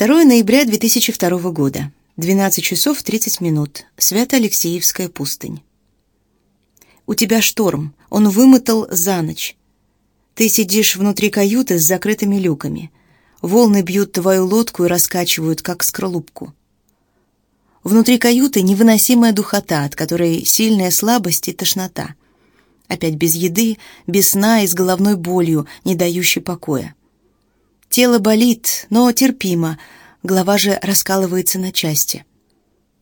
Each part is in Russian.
2 ноября 2002 года. 12 часов 30 минут. Свято-Алексеевская пустынь. У тебя шторм. Он вымотал за ночь. Ты сидишь внутри каюты с закрытыми люками. Волны бьют твою лодку и раскачивают, как скорлупку. Внутри каюты невыносимая духота, от которой сильная слабость и тошнота. Опять без еды, без сна и с головной болью, не дающей покоя. Тело болит, но терпимо, голова же раскалывается на части.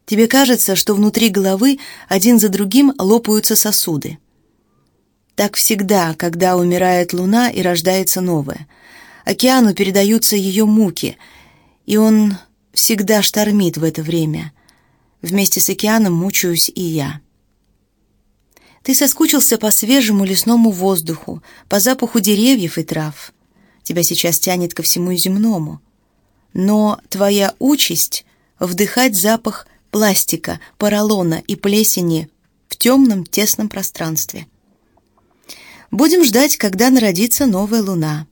Тебе кажется, что внутри головы один за другим лопаются сосуды. Так всегда, когда умирает луна и рождается новая. Океану передаются ее муки, и он всегда штормит в это время. Вместе с океаном мучаюсь и я. Ты соскучился по свежему лесному воздуху, по запаху деревьев и трав. Тебя сейчас тянет ко всему земному. Но твоя участь — вдыхать запах пластика, поролона и плесени в темном тесном пространстве. Будем ждать, когда народится новая луна.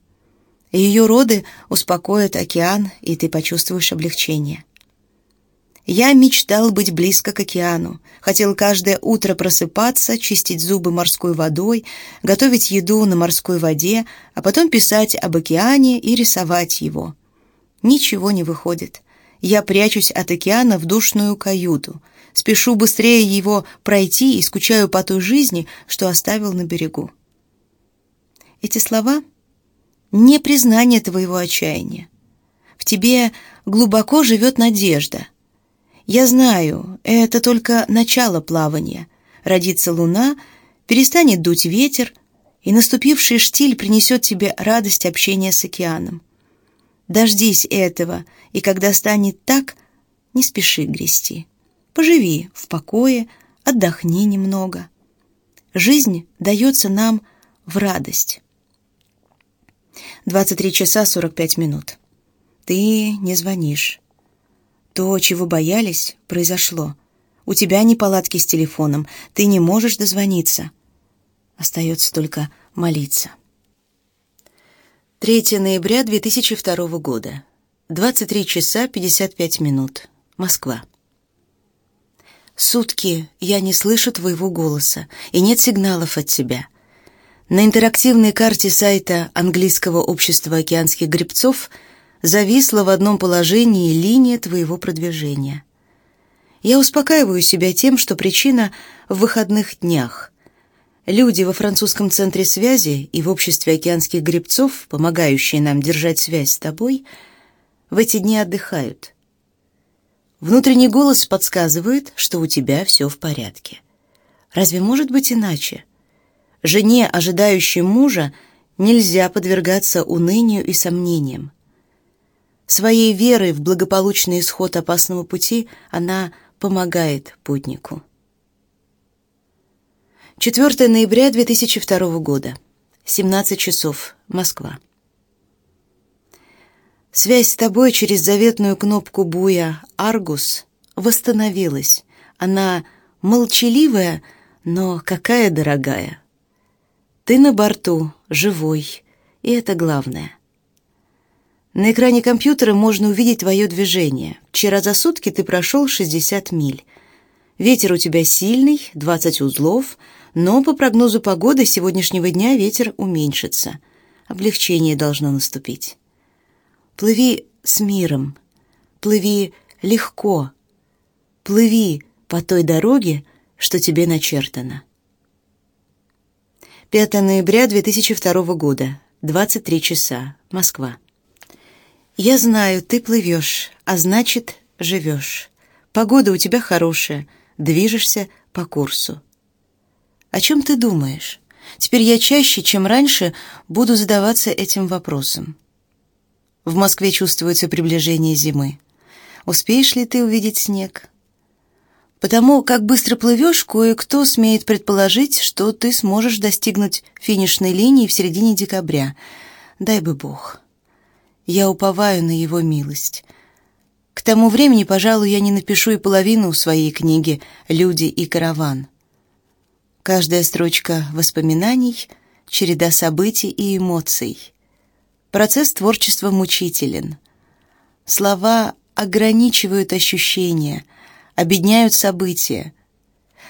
Ее роды успокоят океан, и ты почувствуешь облегчение. Я мечтал быть близко к океану, хотел каждое утро просыпаться, чистить зубы морской водой, готовить еду на морской воде, а потом писать об океане и рисовать его. Ничего не выходит. Я прячусь от океана в душную каюту, спешу быстрее его пройти и скучаю по той жизни, что оставил на берегу. Эти слова — не признание твоего отчаяния. В тебе глубоко живет надежда — я знаю, это только начало плавания. Родится луна, перестанет дуть ветер, и наступивший штиль принесет тебе радость общения с океаном. Дождись этого, и когда станет так, не спеши грести. Поживи в покое, отдохни немного. Жизнь дается нам в радость. 23 часа 45 минут. Ты не звонишь. То, чего боялись, произошло. У тебя неполадки с телефоном, ты не можешь дозвониться. Остается только молиться. 3 ноября 2002 года. 23 часа 55 минут. Москва. Сутки я не слышу твоего голоса, и нет сигналов от тебя. На интерактивной карте сайта Английского общества океанских гребцов – зависла в одном положении линия твоего продвижения. Я успокаиваю себя тем, что причина в выходных днях. Люди во французском центре связи и в обществе океанских гребцов, помогающие нам держать связь с тобой, в эти дни отдыхают. Внутренний голос подсказывает, что у тебя все в порядке. Разве может быть иначе? Жене, ожидающей мужа, нельзя подвергаться унынию и сомнениям. Своей верой в благополучный исход опасного пути она помогает путнику. 4 ноября 2002 года. 17 часов. Москва. Связь с тобой через заветную кнопку буя «Аргус» восстановилась. Она молчаливая, но какая дорогая. Ты на борту, живой, и это главное. На экране компьютера можно увидеть твое движение. Вчера за сутки ты прошел 60 миль. Ветер у тебя сильный, 20 узлов, но по прогнозу погоды сегодняшнего дня ветер уменьшится. Облегчение должно наступить. Плыви с миром, плыви легко, плыви по той дороге, что тебе начертано. 5 ноября 2002 года, 23 часа, Москва. Я знаю, ты плывешь, а значит, живешь. Погода у тебя хорошая, движешься по курсу. О чем ты думаешь? Теперь я чаще, чем раньше, буду задаваться этим вопросом. В Москве чувствуется приближение зимы. Успеешь ли ты увидеть снег? Потому как быстро плывешь, кое-кто смеет предположить, что ты сможешь достигнуть финишной линии в середине декабря. Дай бы Бог. Я уповаю на его милость. К тому времени, пожалуй, я не напишу и половину своей книги «Люди и караван». Каждая строчка воспоминаний — череда событий и эмоций. Процесс творчества мучителен. Слова ограничивают ощущения, обедняют события.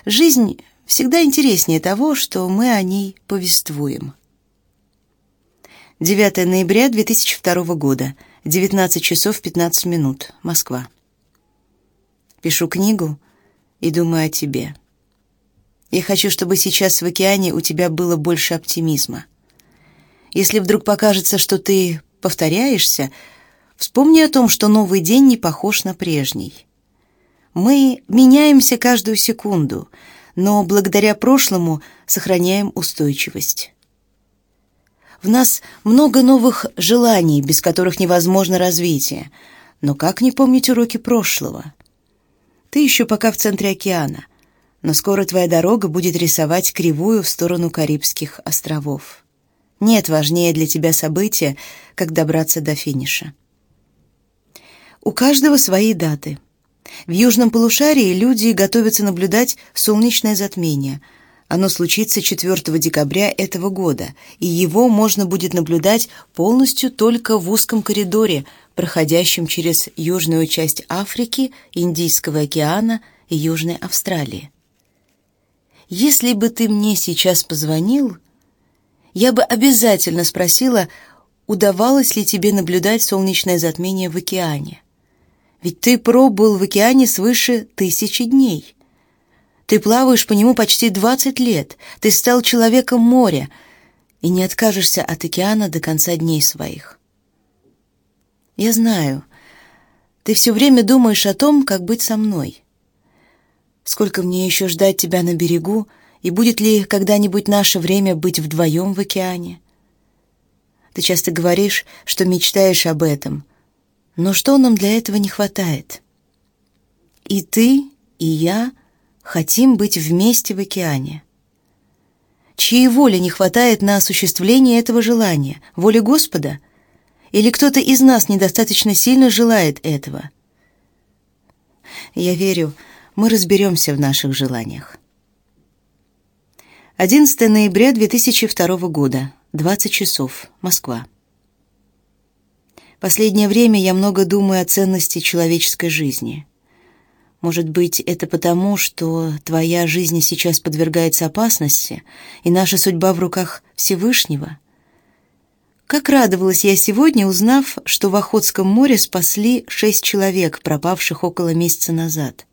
Жизнь всегда интереснее того, что мы о ней повествуем. 9 ноября 2002 года, 19 часов 15 минут, Москва. Пишу книгу и думаю о тебе. Я хочу, чтобы сейчас в океане у тебя было больше оптимизма. Если вдруг покажется, что ты повторяешься, вспомни о том, что новый день не похож на прежний. Мы меняемся каждую секунду, но благодаря прошлому сохраняем устойчивость. В нас много новых желаний, без которых невозможно развитие. Но как не помнить уроки прошлого? Ты еще пока в центре океана, но скоро твоя дорога будет рисовать кривую в сторону Карибских островов. Нет важнее для тебя события, как добраться до финиша. У каждого свои даты. В южном полушарии люди готовятся наблюдать солнечное затмение. Оно случится 4 декабря этого года, и его можно будет наблюдать полностью только в узком коридоре, проходящем через южную часть Африки, Индийского океана и Южной Австралии. Если бы ты мне сейчас позвонил, я бы обязательно спросила, удавалось ли тебе наблюдать солнечное затмение в океане. Ведь ты пробыл в океане свыше тысячи дней. Ты плаваешь по нему почти двадцать лет, ты стал человеком моря и не откажешься от океана до конца дней своих. Я знаю, ты все время думаешь о том, как быть со мной. Сколько мне еще ждать тебя на берегу, и будет ли когда-нибудь наше время быть вдвоем в океане? Ты часто говоришь, что мечтаешь об этом, но что нам для этого не хватает? И ты, и я хотим быть вместе в океане. Чьей воли не хватает на осуществление этого желания? Воли Господа? Или кто-то из нас недостаточно сильно желает этого? Я верю, мы разберемся в наших желаниях. 11 ноября 2002 года, 20 часов, Москва. Последнее время я много думаю о ценности человеческой жизни. Может быть, это потому, что твоя жизнь сейчас подвергается опасности, и наша судьба в руках Всевышнего? Как радовалась я сегодня, узнав, что в Охотском море спасли шесть человек, пропавших около месяца назад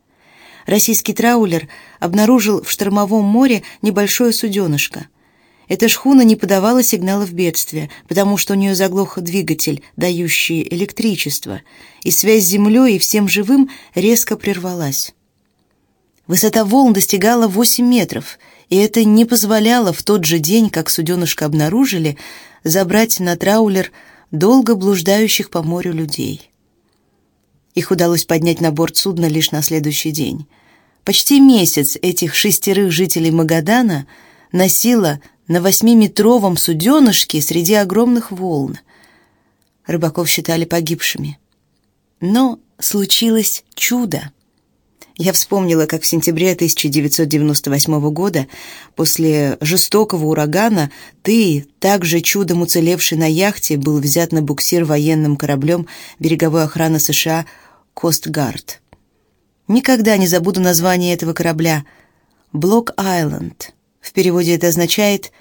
российский траулер обнаружил в штормовом море небольшое суденышко. Эта шхуна не подавала сигналов бедствия, потому что у нее заглох двигатель, дающий электричество, и связь с землей и всем живым резко прервалась. Высота волн достигала 8 метров, и это не позволяло в тот же день, как суденышко обнаружили, забрать на траулер долго блуждающих по морю людей. Их удалось поднять на борт судна лишь на следующий день. Почти месяц этих шестерых жителей Магадана носило на восьмиметровом суденышке среди огромных волн. Рыбаков считали погибшими. Но случилось чудо. Я вспомнила, как в сентябре 1998 года, после жестокого урагана, ты, также чудом уцелевший на яхте, был взят на буксир военным кораблем береговой охраны США Костгард. Никогда не забуду название этого корабля. Блок-Айленд. В переводе это означает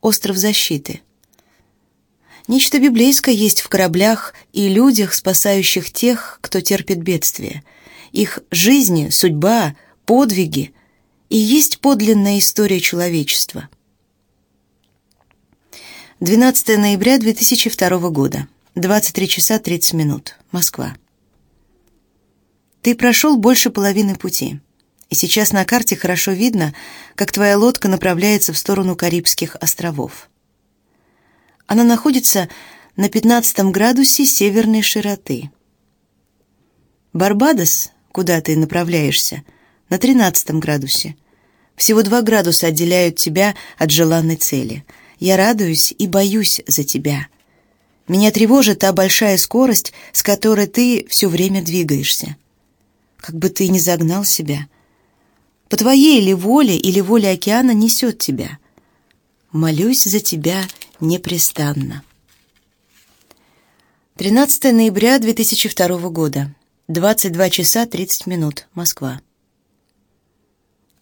«остров защиты». Нечто библейское есть в кораблях и людях, спасающих тех, кто терпит бедствие. Их жизни, судьба, подвиги и есть подлинная история человечества. 12 ноября 2002 года. 23 часа 30 минут. Москва. Ты прошел больше половины пути, и сейчас на карте хорошо видно, как твоя лодка направляется в сторону Карибских островов. Она находится на 15 градусе северной широты. Барбадос, куда ты направляешься, на 13 градусе. Всего два градуса отделяют тебя от желанной цели. Я радуюсь и боюсь за тебя. Меня тревожит та большая скорость, с которой ты все время двигаешься как бы ты ни загнал себя. По твоей или воле, или воле океана несет тебя. Молюсь за тебя непрестанно. 13 ноября 2002 года. 22 часа 30 минут. Москва.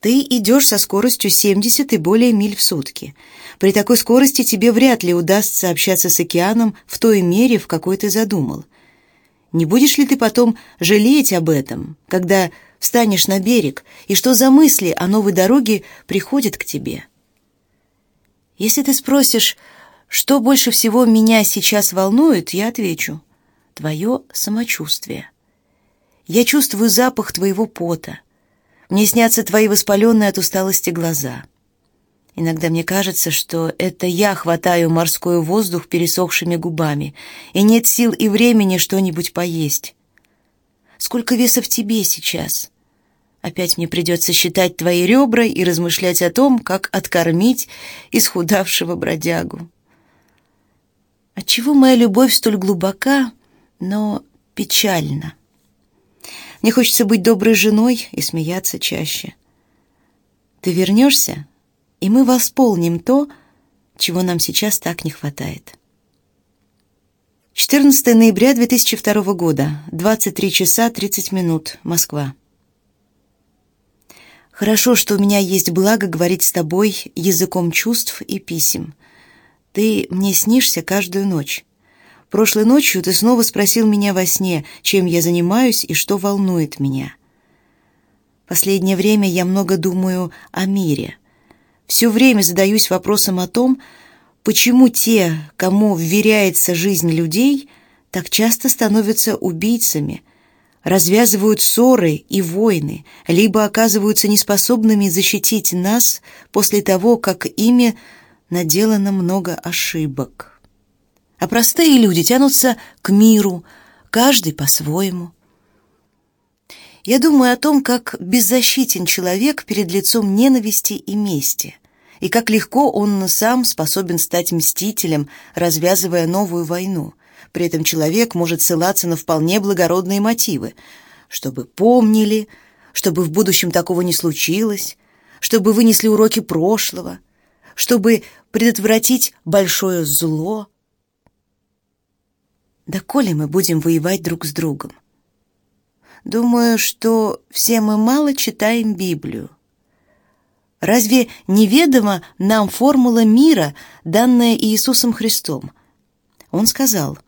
Ты идешь со скоростью 70 и более миль в сутки. При такой скорости тебе вряд ли удастся общаться с океаном в той мере, в какой ты задумал. Не будешь ли ты потом жалеть об этом, когда встанешь на берег, и что за мысли о новой дороге приходят к тебе? Если ты спросишь, что больше всего меня сейчас волнует, я отвечу: твое самочувствие. Я чувствую запах твоего пота. Мне снятся твои воспаленные от усталости глаза. Иногда мне кажется, что это я хватаю морской воздух пересохшими губами, и нет сил и времени что-нибудь поесть. Сколько веса в тебе сейчас? Опять мне придется считать твои ребра и размышлять о том, как откормить исхудавшего бродягу. Отчего моя любовь столь глубока, но печальна? Мне хочется быть доброй женой и смеяться чаще. Ты вернешься, и мы восполним то, чего нам сейчас так не хватает. 14 ноября 2002 года, 23 часа 30 минут, Москва. Хорошо, что у меня есть благо говорить с тобой языком чувств и писем. Ты мне снишься каждую ночь. Прошлой ночью ты снова спросил меня во сне, чем я занимаюсь и что волнует меня. Последнее время я много думаю о мире. Все время задаюсь вопросом о том, почему те, кому вверяется жизнь людей, так часто становятся убийцами, развязывают ссоры и войны, либо оказываются неспособными защитить нас после того, как ими наделано много ошибок. А простые люди тянутся к миру, каждый по-своему. Я думаю о том, как беззащитен человек перед лицом ненависти и мести, и как легко он сам способен стать мстителем, развязывая новую войну. При этом человек может ссылаться на вполне благородные мотивы, чтобы помнили, чтобы в будущем такого не случилось, чтобы вынесли уроки прошлого, чтобы предотвратить большое зло. Да коли мы будем воевать друг с другом? Думаю, что все мы мало читаем Библию. Разве неведома нам формула мира, данная Иисусом Христом? Он сказал: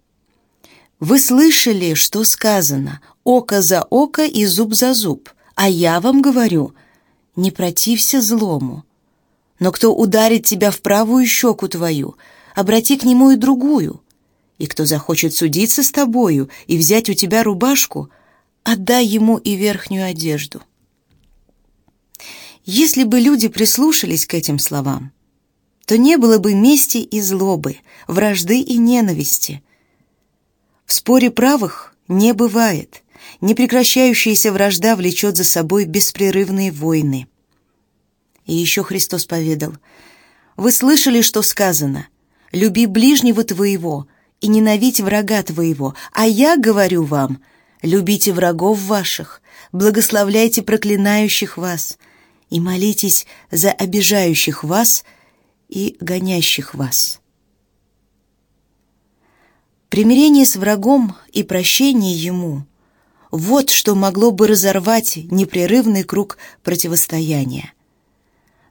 Вы слышали, что сказано: око за око и зуб за зуб. А я вам говорю: не протився злому. Но кто ударит тебя в правую щеку твою, обрати к нему и другую. И кто захочет судиться с тобою и взять у тебя рубашку, отдай ему и верхнюю одежду. Если бы люди прислушались к этим словам, то не было бы мести и злобы, вражды и ненависти. В споре правых не бывает. Непрекращающаяся вражда влечет за собой беспрерывные войны. И еще Христос поведал: Вы слышали, что сказано: люби ближнего твоего и ненавидь врага твоего. А я говорю вам: любите врагов ваших, благословляйте проклинающих вас и молитесь за обижающих вас и гонящих вас. Примирение с врагом и прощение ему вот что могло бы разорвать непрерывный круг противостояния.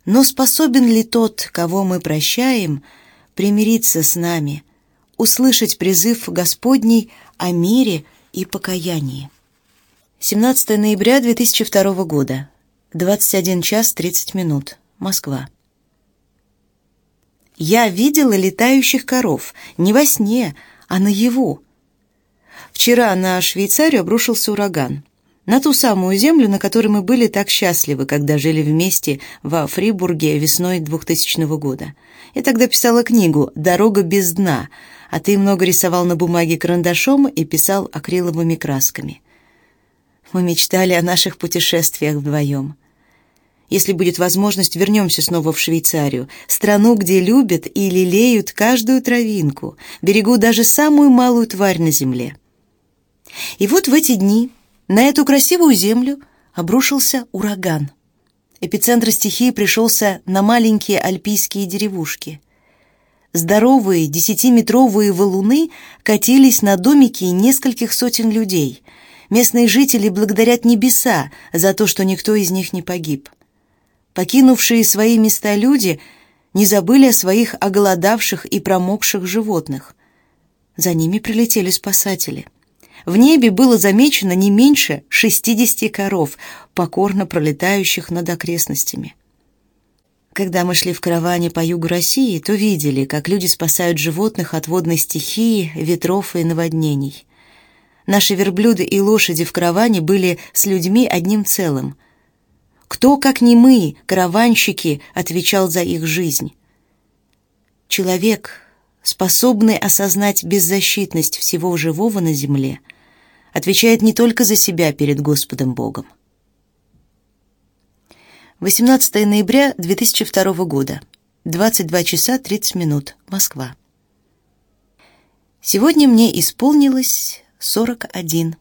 Но способен ли тот, кого мы прощаем, примириться с нами, услышать призыв Господний о мире и покаянии? 17 ноября 2002 года, 21 час 30 минут, Москва. Я видела летающих коров не во сне, а наяву. Вчера на Швейцарию обрушился ураган на ту самую землю, на которой мы были так счастливы, когда жили вместе во Фрибурге весной 2000 года. Я тогда писала книгу «Дорога без дна», а ты много рисовал на бумаге карандашом и писал акриловыми красками. Мы мечтали о наших путешествиях вдвоем. Если будет возможность, вернемся снова в Швейцарию, страну, где любят и лелеют каждую травинку, берегут даже самую малую тварь на земле. И вот в эти дни на эту красивую землю обрушился ураган. Эпицентр стихии пришелся на маленькие альпийские деревушки. Здоровые десятиметровые валуны катились на домики нескольких сотен людей. Местные жители благодарят небеса за то, что никто из них не погиб. Покинувшие свои места люди не забыли о своих оголодавших и промокших животных. За ними прилетели спасатели. В небе было замечено не меньше 60 коров, покорно пролетающих над окрестностями. Когда мы шли в караване по югу России, то видели, как люди спасают животных от водной стихии, ветров и наводнений. Наши верблюды и лошади в караване были с людьми одним целым. Кто, как не мы, караванщики, отвечал за их жизнь? Человек, способный осознать беззащитность всего живого на земле, отвечает не только за себя перед Господом Богом. 18 ноября 2002 года. 22 часа 30 минут. Москва. Сегодня мне исполнилось 41.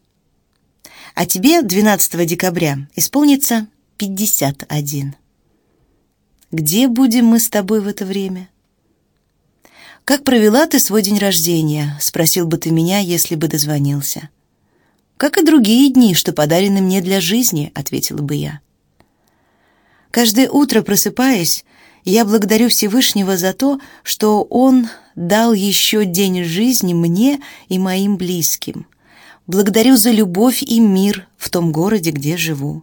А тебе 12 декабря исполнится 51. Где будем мы с тобой в это время? Как провела ты свой день рождения? спросил бы ты меня, если бы дозвонился. Как и другие дни, что подарены мне для жизни, ответила бы я. Каждое утро просыпаясь, я благодарю Всевышнего за то, что Он дал еще день жизни мне и моим близким. Благодарю за любовь и мир в том городе, где живу.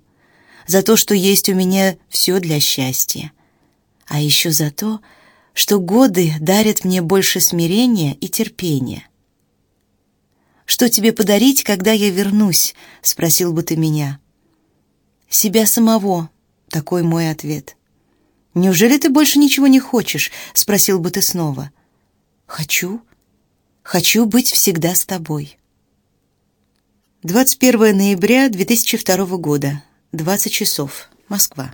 За то, что есть у меня все для счастья. А еще за то, что годы дарят мне больше смирения и терпения. «Что тебе подарить, когда я вернусь?» — спросил бы ты меня. «Себя самого», такой мой ответ. «Неужели ты больше ничего не хочешь?» — спросил бы ты снова. «Хочу. Хочу быть всегда с тобой». 21 ноября 2002 года. 20 часов. Москва.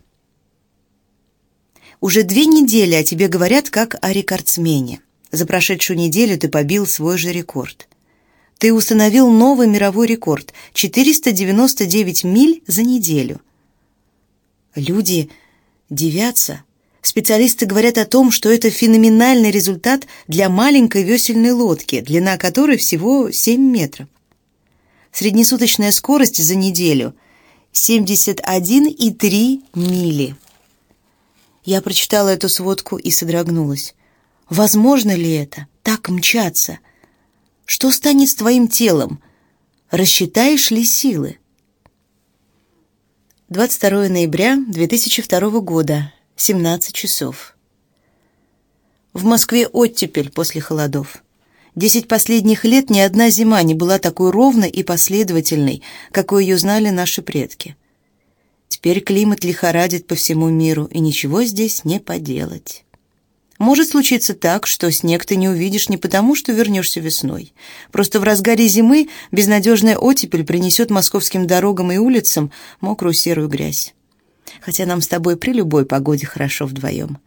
Уже две недели о тебе говорят как о рекордсмене. За прошедшую неделю ты побил свой же рекорд. Ты установил новый мировой рекорд — 499 миль за неделю — Люди дивятся. Специалисты говорят о том, что это феноменальный результат для маленькой весельной лодки, длина которой всего 7 метров. Среднесуточная скорость за неделю 71,3 мили. Я прочитала эту сводку и содрогнулась. Возможно ли это? Так мчаться? Что станет с твоим телом? Рассчитаешь ли силы? 22 ноября 2002 года, 17 часов. В Москве оттепель после холодов. Десять последних лет ни одна зима не была такой ровной и последовательной, какой ее знали наши предки. Теперь климат лихорадит по всему миру, и ничего здесь не поделать. Может случиться так, что снег ты не увидишь не потому, что вернешься весной. Просто в разгаре зимы безнадежная оттепель принесет московским дорогам и улицам мокрую серую грязь. Хотя нам с тобой при любой погоде хорошо вдвоем.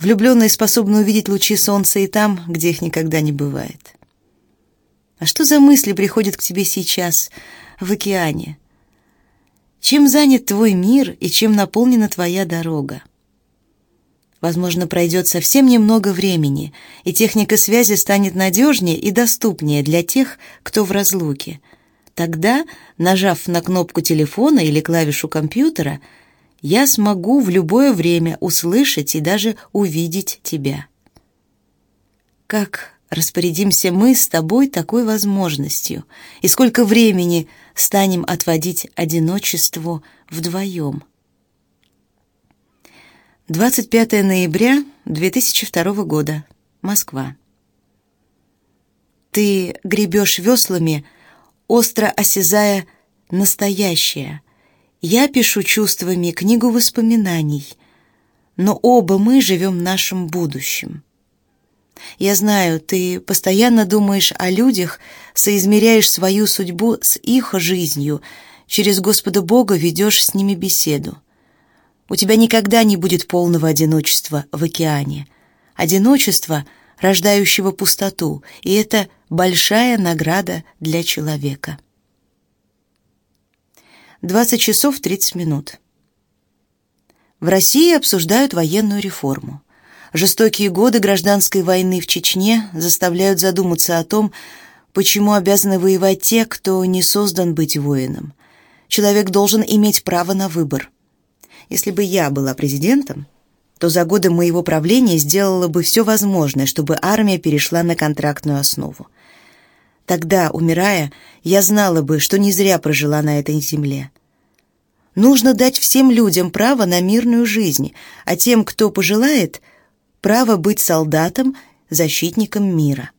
Влюбленные способны увидеть лучи солнца и там, где их никогда не бывает. А что за мысли приходят к тебе сейчас, в океане? Чем занят твой мир и чем наполнена твоя дорога? Возможно, пройдет совсем немного времени, и техника связи станет надежнее и доступнее для тех, кто в разлуке. Тогда, нажав на кнопку телефона или клавишу компьютера, я смогу в любое время услышать и даже увидеть тебя. Как распорядимся мы с тобой такой возможностью, и сколько времени станем отводить одиночеству вдвоем? 25 ноября 2002 года. Москва. Ты гребешь веслами, остро осязая настоящее. Я пишу чувствами книгу воспоминаний, но оба мы живем нашим будущим. Я знаю, ты постоянно думаешь о людях, соизмеряешь свою судьбу с их жизнью, через Господа Бога ведешь с ними беседу. У тебя никогда не будет полного одиночества в океане. Одиночество, рождающего пустоту, и это большая награда для человека. 20 часов 30 минут. В России обсуждают военную реформу. Жестокие годы гражданской войны в Чечне заставляют задуматься о том, почему обязаны воевать те, кто не создан быть воином. Человек должен иметь право на выбор. Если бы я была президентом, то за годы моего правления сделала бы все возможное, чтобы армия перешла на контрактную основу. Тогда, умирая, я знала бы, что не зря прожила на этой земле. Нужно дать всем людям право на мирную жизнь, а тем, кто пожелает, право быть солдатом, защитником мира.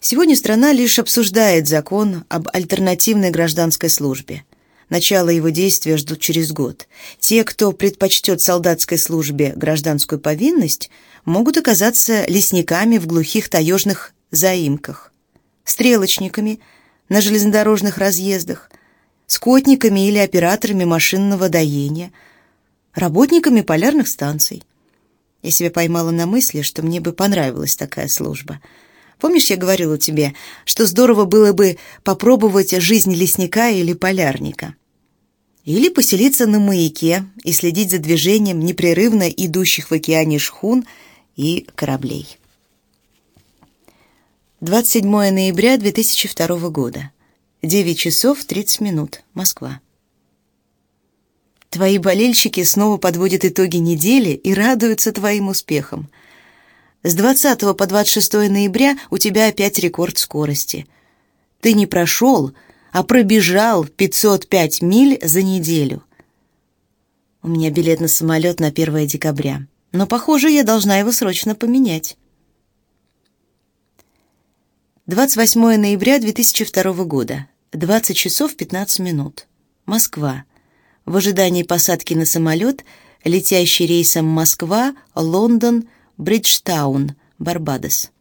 Сегодня страна лишь обсуждает закон об альтернативной гражданской службе. Начало его действия ждут через год. Те, кто предпочтет солдатской службе гражданскую повинность, могут оказаться лесниками в глухих таежных заимках, стрелочниками на железнодорожных разъездах, скотниками или операторами машинного доения, работниками полярных станций. Я себя поймала на мысли, что мне бы понравилась такая служба. Помнишь, я говорила тебе, что здорово было бы попробовать жизнь лесника или полярника? Или поселиться на маяке и следить за движением непрерывно идущих в океане шхун и кораблей. 27 ноября 2002 года. 9 часов 30 минут. Москва. Твои болельщики снова подводят итоги недели и радуются твоим успехам. С 20 по 26 ноября у тебя опять рекорд скорости. Ты не прошел, а пробежал 505 миль за неделю. У меня билет на самолет на 1 декабря, но, похоже, я должна его срочно поменять. 28 ноября 2002 года, 20 часов 15 минут. Москва в ожидании посадки на самолет, летящий рейсом Москва, Лондон, Бриджтаун, Барбадос.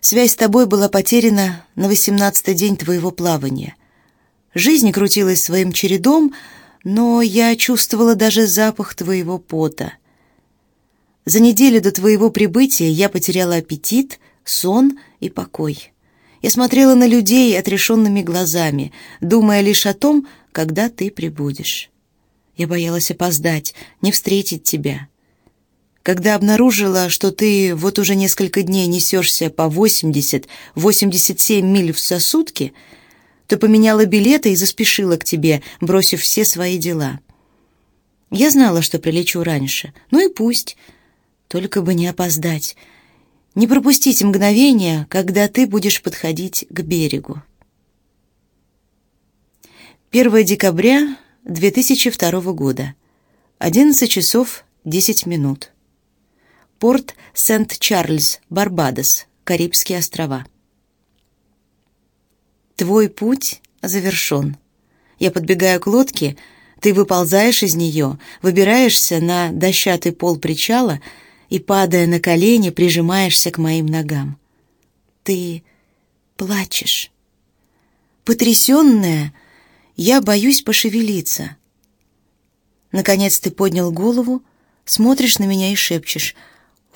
Связь с тобой была потеряна на восемнадцатый день твоего плавания. Жизнь крутилась своим чередом, но я чувствовала даже запах твоего пота. За неделю до твоего прибытия я потеряла аппетит, сон и покой. Я смотрела на людей отрешенными глазами, думая лишь о том, когда ты прибудешь. Я боялась опоздать, не встретить тебя. Когда обнаружила, что ты вот уже несколько дней несешься по 80-87 миль в сутки, то поменяла билеты и заспешила к тебе, бросив все свои дела. Я знала, что прилечу раньше. Ну и пусть. Только бы не опоздать. Не пропустить мгновение, когда ты будешь подходить к берегу. 1 декабря 2002 года. 11 часов 10 минут. Порт Сент-Чарльз, Барбадос, Карибские острова. Твой путь завершен. Я подбегаю к лодке, ты выползаешь из нее, выбираешься на дощатый пол причала и, падая на колени, прижимаешься к моим ногам. Ты плачешь. Потрясенная, я боюсь пошевелиться. Наконец ты поднял голову, смотришь на меня и шепчешь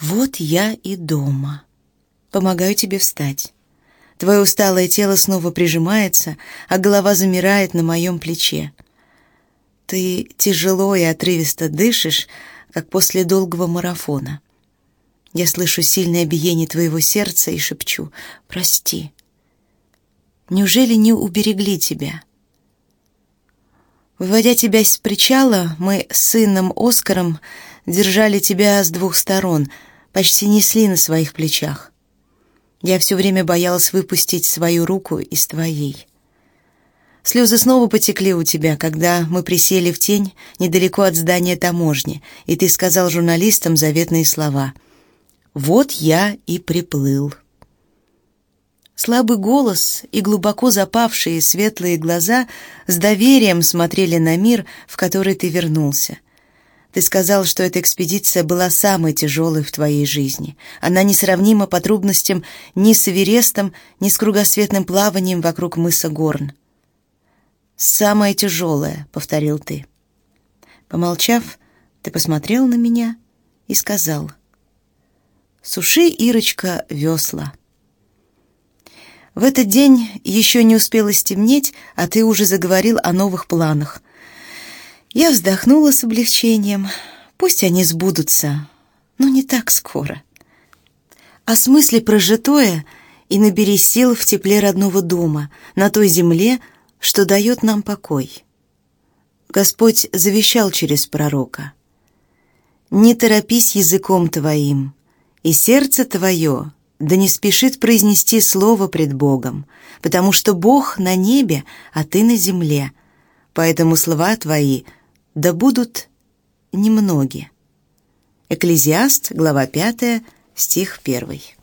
«Вот я и дома». Помогаю тебе встать. Твое усталое тело снова прижимается, а голова замирает на моем плече. Ты тяжело и отрывисто дышишь, как после долгого марафона. Я слышу сильное биение твоего сердца и шепчу «Прости». Неужели не уберегли тебя?» Выводя тебя с причала, мы с сыном Оскаром держали тебя с двух сторон, почти несли на своих плечах. Я все время боялась выпустить свою руку из твоей. Слезы снова потекли у тебя, когда мы присели в тень недалеко от здания таможни, и ты сказал журналистам заветные слова. «Вот я и приплыл». Слабый голос и глубоко запавшие светлые глаза с доверием смотрели на мир, в который ты вернулся. Ты сказал, что эта экспедиция была самой тяжелой в твоей жизни. Она несравнима по трудностям ни с Эверестом, ни с кругосветным плаванием вокруг мыса Горн. «Самое тяжелое», — повторил ты. Помолчав, ты посмотрел на меня и сказал, «Суши, Ирочка, весла». В этот день еще не успело стемнеть, а ты уже заговорил о новых планах. Я вздохнула с облегчением. Пусть они сбудутся, но не так скоро. Осмысли прожитое и набери сил в тепле родного дома, на той земле, что дает нам покой. Господь завещал через пророка. «Не торопись языком твоим, и сердце твое да не спешит произнести слово пред Богом, потому что Бог на небе, а ты на земле, поэтому слова твои да будут немноги». Экклезиаст, глава 5, стих 1.